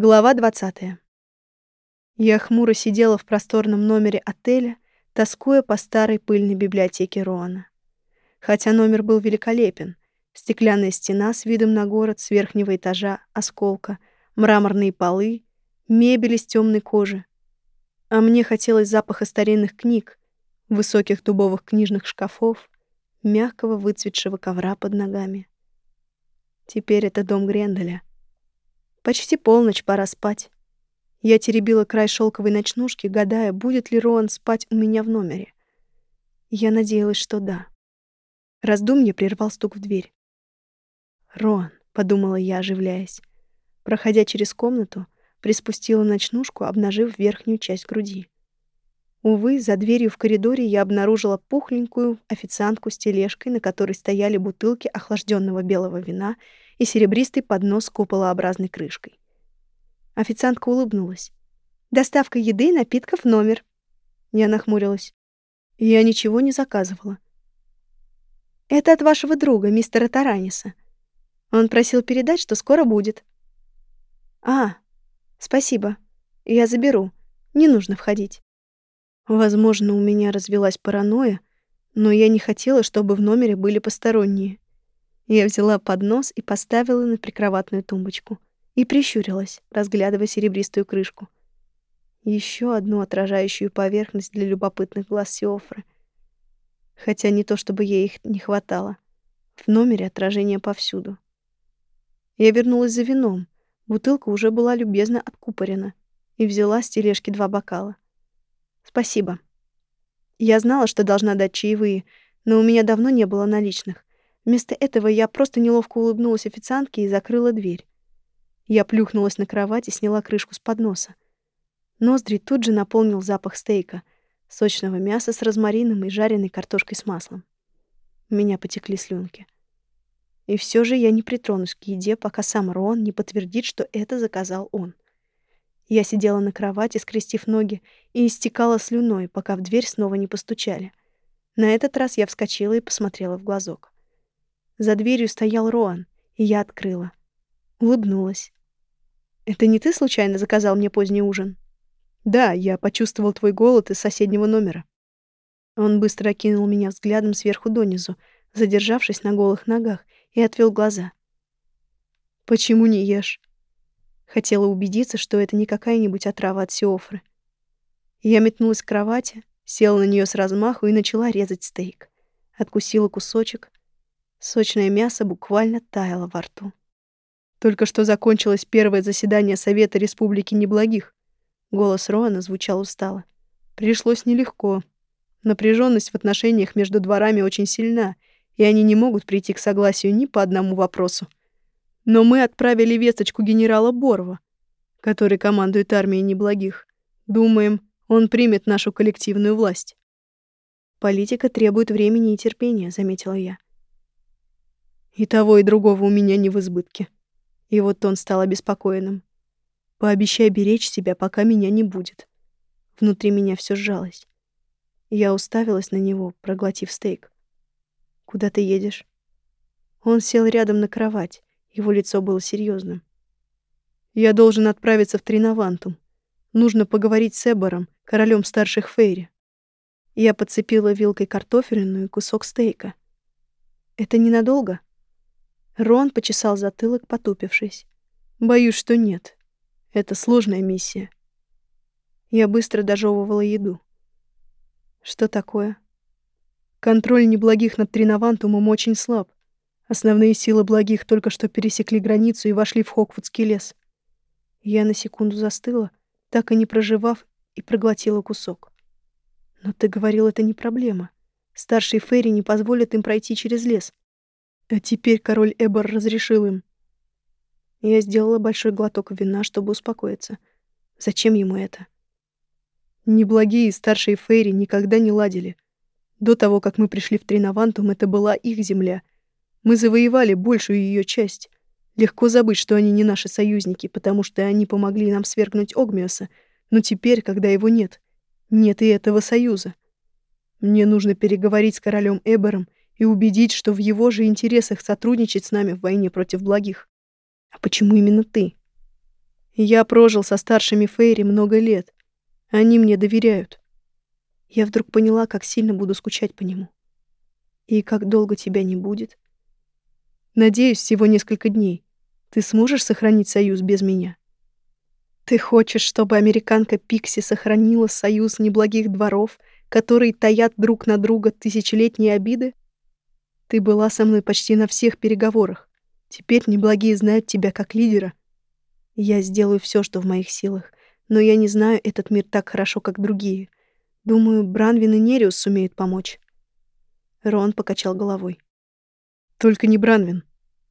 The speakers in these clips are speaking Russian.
Глава 20. Я хмуро сидела в просторном номере отеля, тоскуя по старой пыльной библиотеке Роана. Хотя номер был великолепен. Стеклянная стена с видом на город с верхнего этажа, осколка, мраморные полы, мебель из темной кожи. А мне хотелось запаха старинных книг, высоких дубовых книжных шкафов, мягкого выцветшего ковра под ногами. Теперь это дом Гренделя — Почти полночь, пора спать. Я теребила край шелковой ночнушки, гадая, будет ли Роан спать у меня в номере. Я надеялась, что да. Раздумье прервал стук в дверь. «Роан», — подумала я, оживляясь. Проходя через комнату, приспустила ночнушку, обнажив верхнюю часть груди. Увы, за дверью в коридоре я обнаружила пухленькую официантку с тележкой, на которой стояли бутылки охлажденного белого вина и серебристый поднос с куполообразной крышкой. Официантка улыбнулась. «Доставка еды и напитков в номер». Я нахмурилась. Я ничего не заказывала. «Это от вашего друга, мистера Тараниса. Он просил передать, что скоро будет». «А, спасибо. Я заберу. Не нужно входить». Возможно, у меня развелась паранойя, но я не хотела, чтобы в номере были посторонние. Я взяла поднос и поставила на прикроватную тумбочку. И прищурилась, разглядывая серебристую крышку. Еще одну отражающую поверхность для любопытных глаз Сиофры. Хотя не то, чтобы ей их не хватало. В номере отражение повсюду. Я вернулась за вином. Бутылка уже была любезно откупорена. И взяла с тележки два бокала. Спасибо. Я знала, что должна дать чаевые, но у меня давно не было наличных. Вместо этого я просто неловко улыбнулась официантке и закрыла дверь. Я плюхнулась на кровать и сняла крышку с подноса. Ноздри тут же наполнил запах стейка, сочного мяса с розмарином и жареной картошкой с маслом. У меня потекли слюнки. И все же я не притронусь к еде, пока сам Рон не подтвердит, что это заказал он. Я сидела на кровати, скрестив ноги, и истекала слюной, пока в дверь снова не постучали. На этот раз я вскочила и посмотрела в глазок. За дверью стоял Роан, и я открыла. Улыбнулась. «Это не ты случайно заказал мне поздний ужин?» «Да, я почувствовал твой голод из соседнего номера». Он быстро окинул меня взглядом сверху донизу, задержавшись на голых ногах, и отвел глаза. «Почему не ешь?» Хотела убедиться, что это не какая-нибудь отрава от сиофры. Я метнулась к кровати, села на нее с размаху и начала резать стейк. Откусила кусочек, Сочное мясо буквально таяло во рту. Только что закончилось первое заседание Совета Республики Неблагих. Голос Роана звучал устало. Пришлось нелегко. Напряженность в отношениях между дворами очень сильна, и они не могут прийти к согласию ни по одному вопросу. Но мы отправили весточку генерала Борова, который командует армией Неблагих. Думаем, он примет нашу коллективную власть. Политика требует времени и терпения, заметила я. И того, и другого у меня не в избытке. И вот он стал обеспокоенным. Пообещай беречь себя, пока меня не будет. Внутри меня все сжалось. Я уставилась на него, проглотив стейк. «Куда ты едешь?» Он сел рядом на кровать. Его лицо было серьезным. «Я должен отправиться в Тринавантум. Нужно поговорить с Эбором, королем старших Фейри». Я подцепила вилкой картофельную и кусок стейка. «Это ненадолго?» Рон почесал затылок, потупившись. «Боюсь, что нет. Это сложная миссия». Я быстро дожевывала еду. «Что такое?» «Контроль неблагих над Тринавантумом очень слаб. Основные силы благих только что пересекли границу и вошли в Хоквудский лес». Я на секунду застыла, так и не проживав, и проглотила кусок. «Но ты говорил, это не проблема. Старший Ферри не позволит им пройти через лес. А теперь король Эбор разрешил им. Я сделала большой глоток вина, чтобы успокоиться. Зачем ему это? Неблагие старшие Фейри никогда не ладили. До того, как мы пришли в Тринавантум, это была их земля. Мы завоевали большую ее часть. Легко забыть, что они не наши союзники, потому что они помогли нам свергнуть Огмиоса, но теперь, когда его нет, нет и этого союза. Мне нужно переговорить с королем Эбером и убедить, что в его же интересах сотрудничать с нами в войне против благих. А почему именно ты? Я прожил со старшими Фейри много лет. Они мне доверяют. Я вдруг поняла, как сильно буду скучать по нему. И как долго тебя не будет. Надеюсь, всего несколько дней. Ты сможешь сохранить союз без меня? Ты хочешь, чтобы американка Пикси сохранила союз неблагих дворов, которые таят друг на друга тысячелетние обиды? Ты была со мной почти на всех переговорах. Теперь неблагие знают тебя как лидера. Я сделаю все, что в моих силах, но я не знаю этот мир так хорошо, как другие. Думаю, Бранвин и Нериус сумеют помочь. Рон покачал головой. Только не Бранвин.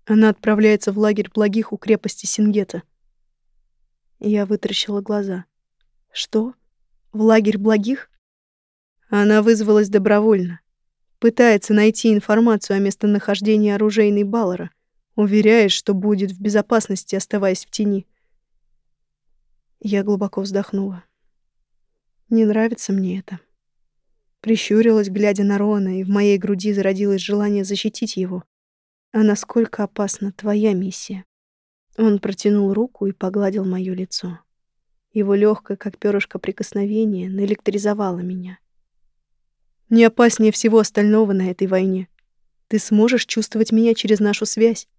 Она отправляется в лагерь благих у крепости Сингета. Я вытаращила глаза. Что? В лагерь благих? Она вызвалась добровольно. Пытается найти информацию о местонахождении оружейной Баллара. Уверяет, что будет в безопасности, оставаясь в тени. Я глубоко вздохнула. Не нравится мне это. Прищурилась, глядя на Рона, и в моей груди зародилось желание защитить его. А насколько опасна твоя миссия? Он протянул руку и погладил моё лицо. Его легкое, как перышко, прикосновение наэлектризовало меня. Не опаснее всего остального на этой войне. Ты сможешь чувствовать меня через нашу связь.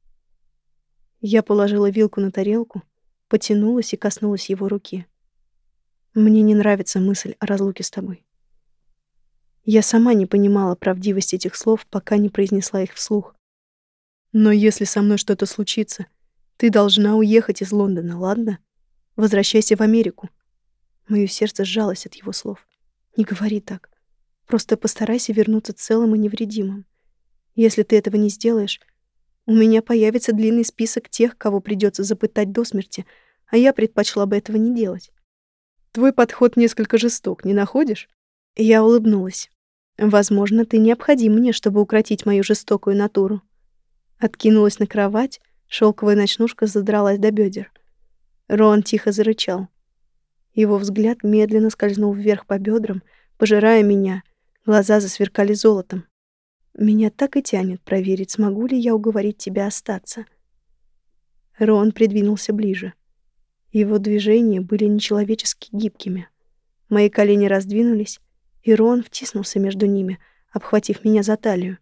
Я положила вилку на тарелку, потянулась и коснулась его руки. Мне не нравится мысль о разлуке с тобой. Я сама не понимала правдивости этих слов, пока не произнесла их вслух. Но если со мной что-то случится, ты должна уехать из Лондона, ладно? Возвращайся в Америку. Моё сердце сжалось от его слов. Не говори так. Просто постарайся вернуться целым и невредимым. Если ты этого не сделаешь, у меня появится длинный список тех, кого придется запытать до смерти, а я предпочла бы этого не делать. Твой подход несколько жесток, не находишь? Я улыбнулась. Возможно, ты необходим мне, чтобы укротить мою жестокую натуру. Откинулась на кровать, шелковая ночнушка задралась до бедер. Рон тихо зарычал. Его взгляд медленно скользнул вверх по бедрам, пожирая меня. Глаза засверкали золотом. Меня так и тянет проверить, смогу ли я уговорить тебя остаться. Рон придвинулся ближе. Его движения были нечеловечески гибкими. Мои колени раздвинулись, и Рон втиснулся между ними, обхватив меня за талию.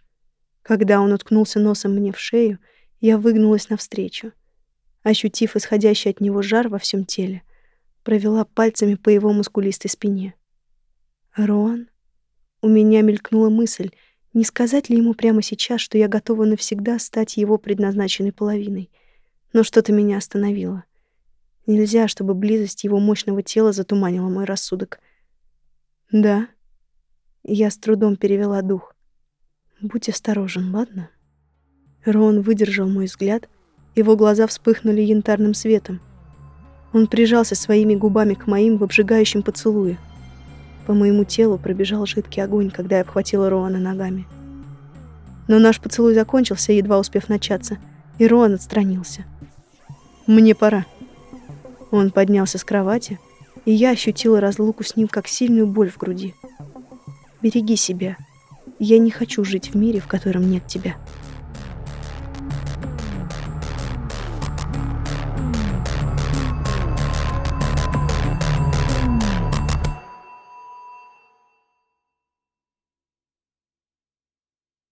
Когда он уткнулся носом мне в шею, я выгнулась навстречу. Ощутив исходящий от него жар во всем теле, провела пальцами по его мускулистой спине. «Рон?» У меня мелькнула мысль, не сказать ли ему прямо сейчас, что я готова навсегда стать его предназначенной половиной. Но что-то меня остановило — Нельзя, чтобы близость его мощного тела затуманила мой рассудок. Да. Я с трудом перевела дух. Будь осторожен, ладно? Рон выдержал мой взгляд, его глаза вспыхнули янтарным светом. Он прижался своими губами к моим в обжигающем поцелуе. По моему телу пробежал жидкий огонь, когда я обхватила Роана ногами. Но наш поцелуй закончился, едва успев начаться, и Роан отстранился. «Мне пора», он поднялся с кровати, и я ощутила разлуку с ним как сильную боль в груди. «Береги себя. Я не хочу жить в мире, в котором нет тебя».